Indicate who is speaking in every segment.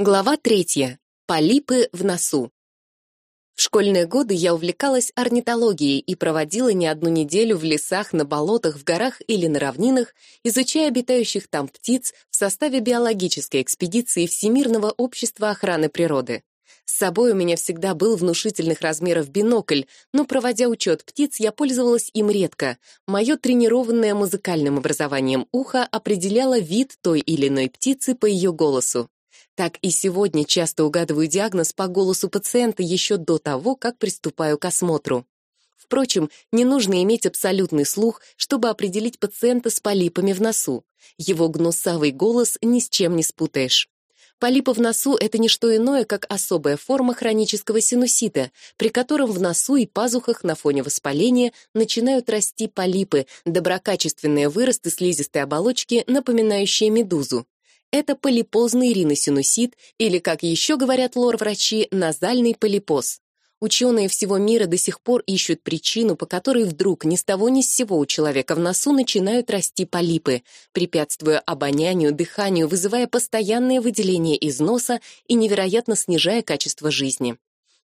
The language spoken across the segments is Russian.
Speaker 1: Глава третья. Полипы в носу. В школьные годы я увлекалась орнитологией и проводила не одну неделю в лесах, на болотах, в горах или на равнинах, изучая обитающих там птиц в составе биологической экспедиции Всемирного общества охраны природы. С собой у меня всегда был внушительных размеров бинокль, но, проводя учет птиц, я пользовалась им редко. Мое тренированное музыкальным образованием ухо определяло вид той или иной птицы по ее голосу. Так и сегодня часто угадываю диагноз по голосу пациента еще до того, как приступаю к осмотру. Впрочем, не нужно иметь абсолютный слух, чтобы определить пациента с полипами в носу. Его гнусавый голос ни с чем не спутаешь. Полипы в носу — это не что иное, как особая форма хронического синусита, при котором в носу и пазухах на фоне воспаления начинают расти полипы, доброкачественные выросты слизистой оболочки, напоминающие медузу. Это полипозный риносинусит, или, как еще говорят лор-врачи, назальный полипоз. Ученые всего мира до сих пор ищут причину, по которой вдруг ни с того ни с сего у человека в носу начинают расти полипы, препятствуя обонянию, дыханию, вызывая постоянное выделение из носа и невероятно снижая качество жизни.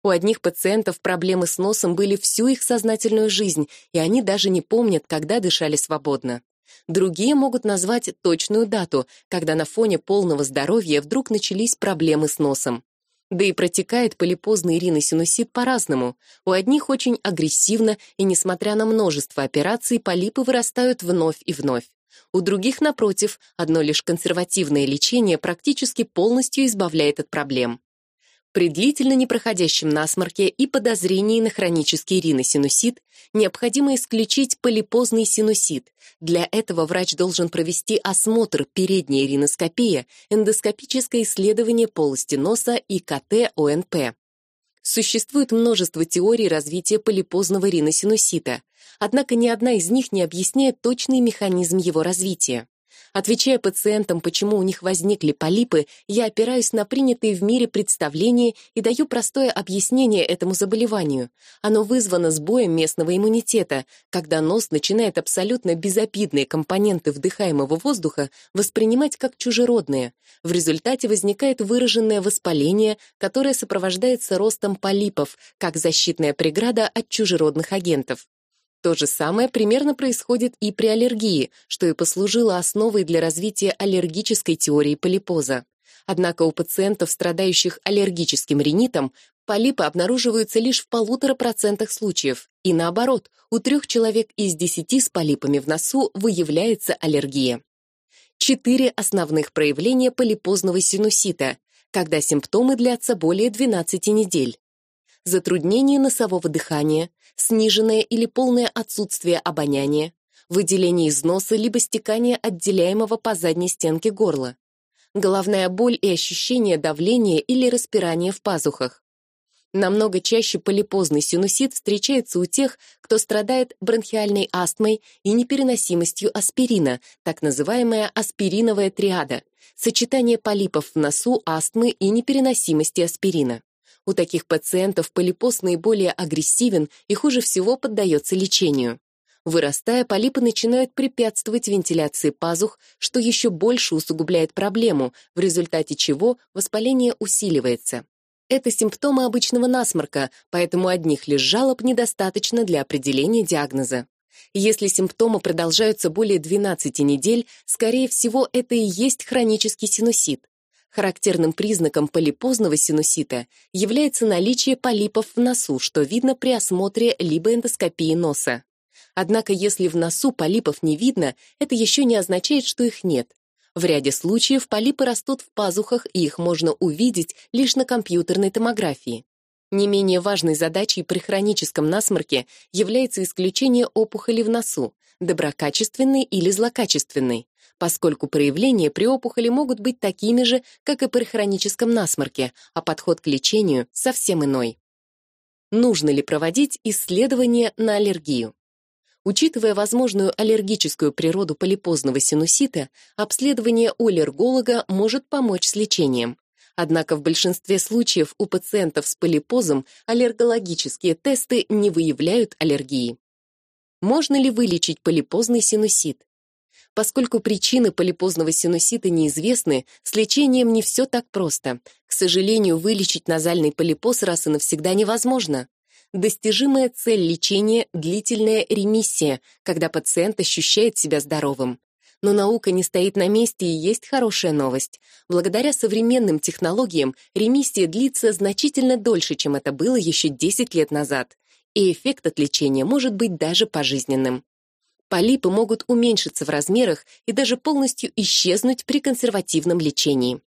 Speaker 1: У одних пациентов проблемы с носом были всю их сознательную жизнь, и они даже не помнят, когда дышали свободно. Другие могут назвать точную дату, когда на фоне полного здоровья вдруг начались проблемы с носом. Да и протекает полипозный риносинусит по-разному. У одних очень агрессивно, и несмотря на множество операций, полипы вырастают вновь и вновь. У других, напротив, одно лишь консервативное лечение практически полностью избавляет от проблем. При длительно непроходящем насморке и подозрении на хронический риносинусит необходимо исключить полипозный синусит. Для этого врач должен провести осмотр передней риноскопия, эндоскопическое исследование полости носа и КТ-ОНП. Существует множество теорий развития полипозного риносинусита, однако ни одна из них не объясняет точный механизм его развития. Отвечая пациентам, почему у них возникли полипы, я опираюсь на принятые в мире представления и даю простое объяснение этому заболеванию. Оно вызвано сбоем местного иммунитета, когда нос начинает абсолютно безобидные компоненты вдыхаемого воздуха воспринимать как чужеродные. В результате возникает выраженное воспаление, которое сопровождается ростом полипов, как защитная преграда от чужеродных агентов. То же самое примерно происходит и при аллергии, что и послужило основой для развития аллергической теории полипоза. Однако у пациентов, страдающих аллергическим ринитом, полипы обнаруживаются лишь в полутора процентах случаев, и наоборот, у трех человек из десяти с полипами в носу выявляется аллергия. Четыре основных проявления полипозного синусита, когда симптомы длятся более 12 недель затруднение носового дыхания, сниженное или полное отсутствие обоняния, выделение из носа либо стекание отделяемого по задней стенке горла, головная боль и ощущение давления или распирания в пазухах. Намного чаще полипозный синусит встречается у тех, кто страдает бронхиальной астмой и непереносимостью аспирина, так называемая аспириновая триада, сочетание полипов в носу, астмы и непереносимости аспирина. У таких пациентов полипоз наиболее агрессивен и хуже всего поддается лечению. Вырастая, полипы начинают препятствовать вентиляции пазух, что еще больше усугубляет проблему, в результате чего воспаление усиливается. Это симптомы обычного насморка, поэтому одних лишь жалоб недостаточно для определения диагноза. Если симптомы продолжаются более 12 недель, скорее всего, это и есть хронический синусит. Характерным признаком полипозного синусита является наличие полипов в носу, что видно при осмотре либо эндоскопии носа. Однако если в носу полипов не видно, это еще не означает, что их нет. В ряде случаев полипы растут в пазухах, и их можно увидеть лишь на компьютерной томографии. Не менее важной задачей при хроническом насморке является исключение опухоли в носу, доброкачественной или злокачественной поскольку проявления при опухоли могут быть такими же, как и при хроническом насморке, а подход к лечению совсем иной. Нужно ли проводить исследования на аллергию? Учитывая возможную аллергическую природу полипозного синусита, обследование у аллерголога может помочь с лечением. Однако в большинстве случаев у пациентов с полипозом аллергологические тесты не выявляют аллергии. Можно ли вылечить полипозный синусит? Поскольку причины полипозного синусита неизвестны, с лечением не все так просто. К сожалению, вылечить назальный полипоз раз и навсегда невозможно. Достижимая цель лечения – длительная ремиссия, когда пациент ощущает себя здоровым. Но наука не стоит на месте и есть хорошая новость. Благодаря современным технологиям ремиссия длится значительно дольше, чем это было еще 10 лет назад. И эффект от лечения может быть даже пожизненным. Полипы могут уменьшиться в размерах и даже полностью исчезнуть при консервативном лечении.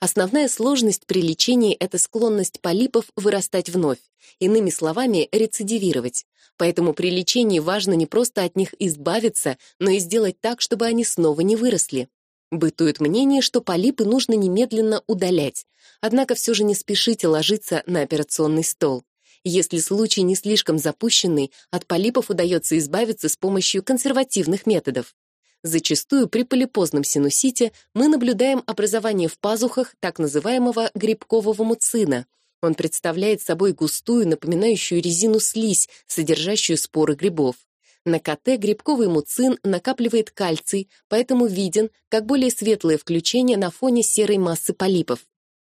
Speaker 1: Основная сложность при лечении – это склонность полипов вырастать вновь, иными словами, рецидивировать. Поэтому при лечении важно не просто от них избавиться, но и сделать так, чтобы они снова не выросли. Бытует мнение, что полипы нужно немедленно удалять, однако все же не спешите ложиться на операционный стол. Если случай не слишком запущенный, от полипов удается избавиться с помощью консервативных методов. Зачастую при полипозном синусите мы наблюдаем образование в пазухах так называемого грибкового муцина. Он представляет собой густую, напоминающую резину слизь, содержащую споры грибов. На КТ грибковый муцин накапливает кальций, поэтому виден как более светлое включение на фоне серой массы полипов.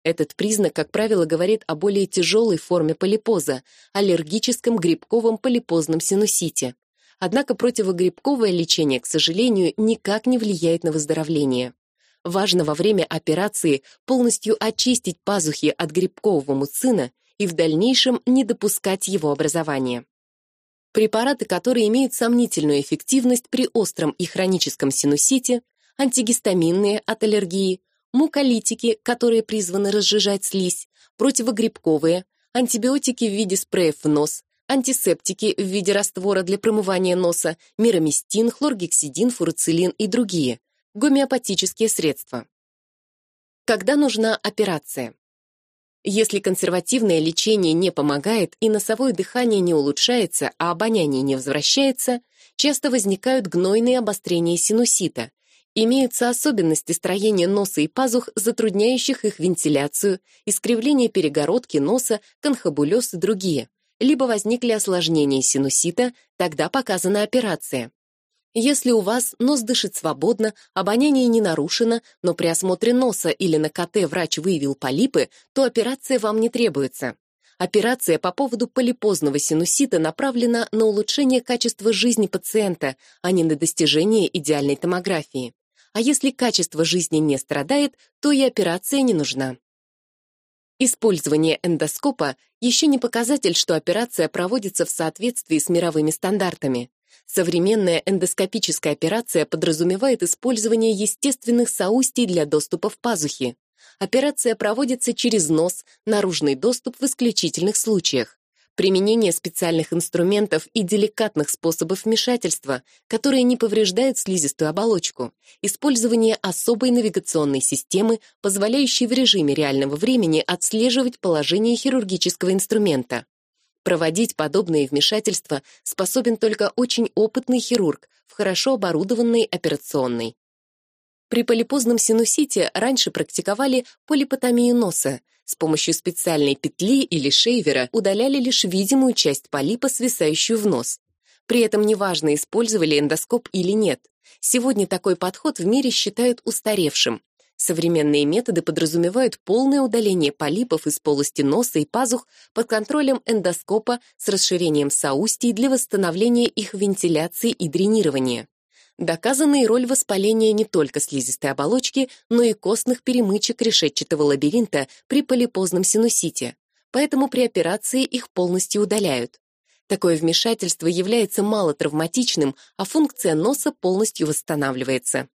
Speaker 1: Этот признак, как правило, говорит о более тяжелой форме полипоза, аллергическом грибковом полипозном синусите. Однако противогрибковое лечение, к сожалению, никак не влияет на выздоровление. Важно во время операции полностью очистить пазухи от грибкового муцина и в дальнейшем не допускать его образования. Препараты, которые имеют сомнительную эффективность при остром и хроническом синусите, антигистаминные от аллергии, муколитики, которые призваны разжижать слизь, противогрибковые, антибиотики в виде спреев в нос, антисептики в виде раствора для промывания носа, мироместин, хлоргексидин, фурацилин и другие, гомеопатические средства. Когда нужна операция? Если консервативное лечение не помогает и носовое дыхание не улучшается, а обоняние не возвращается, часто возникают гнойные обострения синусита. Имеются особенности строения носа и пазух, затрудняющих их вентиляцию, искривление перегородки носа, конхабулез и другие либо возникли осложнения синусита, тогда показана операция. Если у вас нос дышит свободно, обоняние не нарушено, но при осмотре носа или на КТ врач выявил полипы, то операция вам не требуется. Операция по поводу полипозного синусита направлена на улучшение качества жизни пациента, а не на достижение идеальной томографии. А если качество жизни не страдает, то и операция не нужна. Использование эндоскопа еще не показатель, что операция проводится в соответствии с мировыми стандартами. Современная эндоскопическая операция подразумевает использование естественных соустий для доступа в пазухи. Операция проводится через нос, наружный доступ в исключительных случаях применение специальных инструментов и деликатных способов вмешательства, которые не повреждают слизистую оболочку, использование особой навигационной системы, позволяющей в режиме реального времени отслеживать положение хирургического инструмента. Проводить подобные вмешательства способен только очень опытный хирург в хорошо оборудованной операционной. При полипозном синусите раньше практиковали полипотомию носа, с помощью специальной петли или шейвера удаляли лишь видимую часть полипа, свисающую в нос. При этом неважно, использовали эндоскоп или нет. Сегодня такой подход в мире считают устаревшим. Современные методы подразумевают полное удаление полипов из полости носа и пазух под контролем эндоскопа с расширением соустий для восстановления их вентиляции и дренирования. Доказана роль воспаления не только слизистой оболочки, но и костных перемычек решетчатого лабиринта при полипозном синусите, поэтому при операции их полностью удаляют. Такое вмешательство является малотравматичным, а функция носа полностью восстанавливается.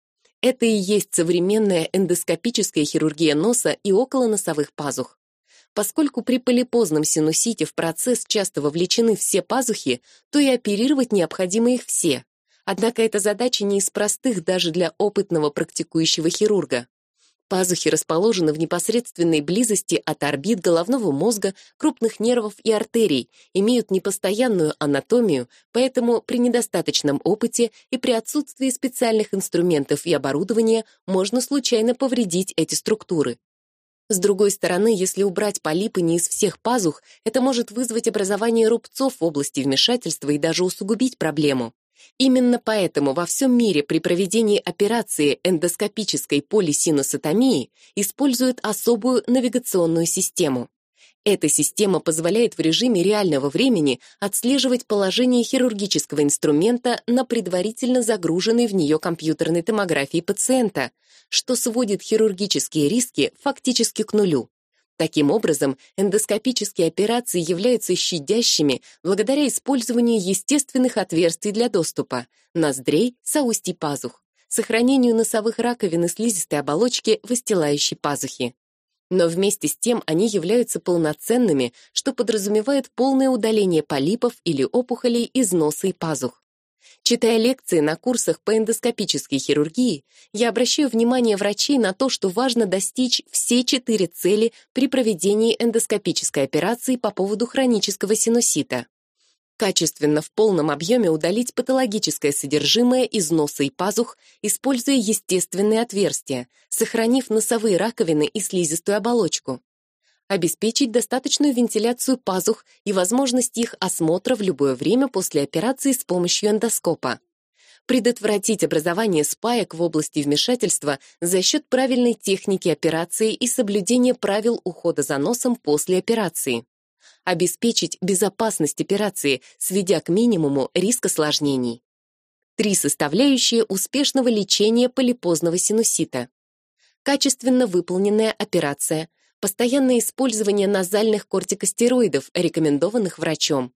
Speaker 1: Это и есть современная эндоскопическая хирургия носа и околоносовых пазух. Поскольку при полипозном синусите в процесс часто вовлечены все пазухи, то и оперировать необходимо их все. Однако эта задача не из простых даже для опытного практикующего хирурга. Пазухи расположены в непосредственной близости от орбит головного мозга, крупных нервов и артерий, имеют непостоянную анатомию, поэтому при недостаточном опыте и при отсутствии специальных инструментов и оборудования можно случайно повредить эти структуры. С другой стороны, если убрать полипы не из всех пазух, это может вызвать образование рубцов в области вмешательства и даже усугубить проблему. Именно поэтому во всем мире при проведении операции эндоскопической полисинусотомии используют особую навигационную систему. Эта система позволяет в режиме реального времени отслеживать положение хирургического инструмента на предварительно загруженной в нее компьютерной томографии пациента, что сводит хирургические риски фактически к нулю. Таким образом, эндоскопические операции являются щадящими благодаря использованию естественных отверстий для доступа – ноздрей, соустий пазух, сохранению носовых раковин и слизистой оболочки выстилающей пазухи. Но вместе с тем они являются полноценными, что подразумевает полное удаление полипов или опухолей из носа и пазух. Читая лекции на курсах по эндоскопической хирургии, я обращаю внимание врачей на то, что важно достичь все четыре цели при проведении эндоскопической операции по поводу хронического синусита качественно в полном объеме удалить патологическое содержимое из носа и пазух, используя естественные отверстия, сохранив носовые раковины и слизистую оболочку. Обеспечить достаточную вентиляцию пазух и возможность их осмотра в любое время после операции с помощью эндоскопа. Предотвратить образование спаек в области вмешательства за счет правильной техники операции и соблюдения правил ухода за носом после операции обеспечить безопасность операции, сведя к минимуму риск осложнений. Три составляющие успешного лечения полипозного синусита. Качественно выполненная операция, постоянное использование назальных кортикостероидов, рекомендованных врачом,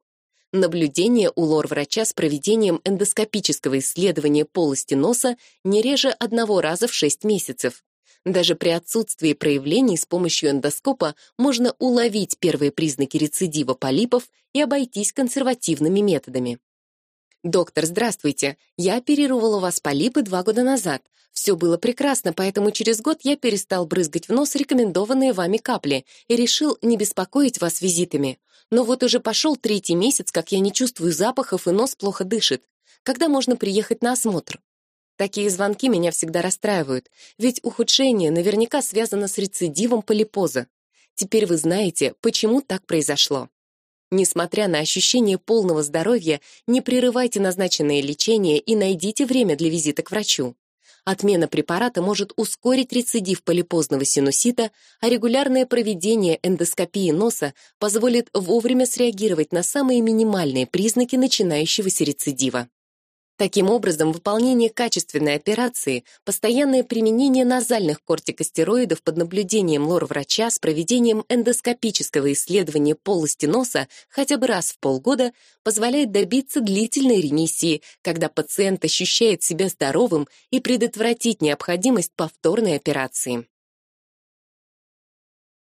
Speaker 1: наблюдение у лор-врача с проведением эндоскопического исследования полости носа не реже одного раза в 6 месяцев, даже при отсутствии проявлений с помощью эндоскопа можно уловить первые признаки рецидива полипов и обойтись консервативными методами. «Доктор, здравствуйте. Я оперировала вас полипы два года назад. Все было прекрасно, поэтому через год я перестал брызгать в нос рекомендованные вами капли и решил не беспокоить вас визитами. Но вот уже пошел третий месяц, как я не чувствую запахов и нос плохо дышит. Когда можно приехать на осмотр?» Такие звонки меня всегда расстраивают, ведь ухудшение наверняка связано с рецидивом полипоза. Теперь вы знаете, почему так произошло. Несмотря на ощущение полного здоровья, не прерывайте назначенное лечение и найдите время для визита к врачу. Отмена препарата может ускорить рецидив полипозного синусита, а регулярное проведение эндоскопии носа позволит вовремя среагировать на самые минимальные признаки начинающегося рецидива. Таким образом, выполнение качественной операции, постоянное применение назальных кортикостероидов под наблюдением лор-врача с проведением эндоскопического исследования полости носа хотя бы раз в полгода позволяет добиться длительной ремиссии, когда пациент ощущает себя здоровым и предотвратить необходимость повторной операции.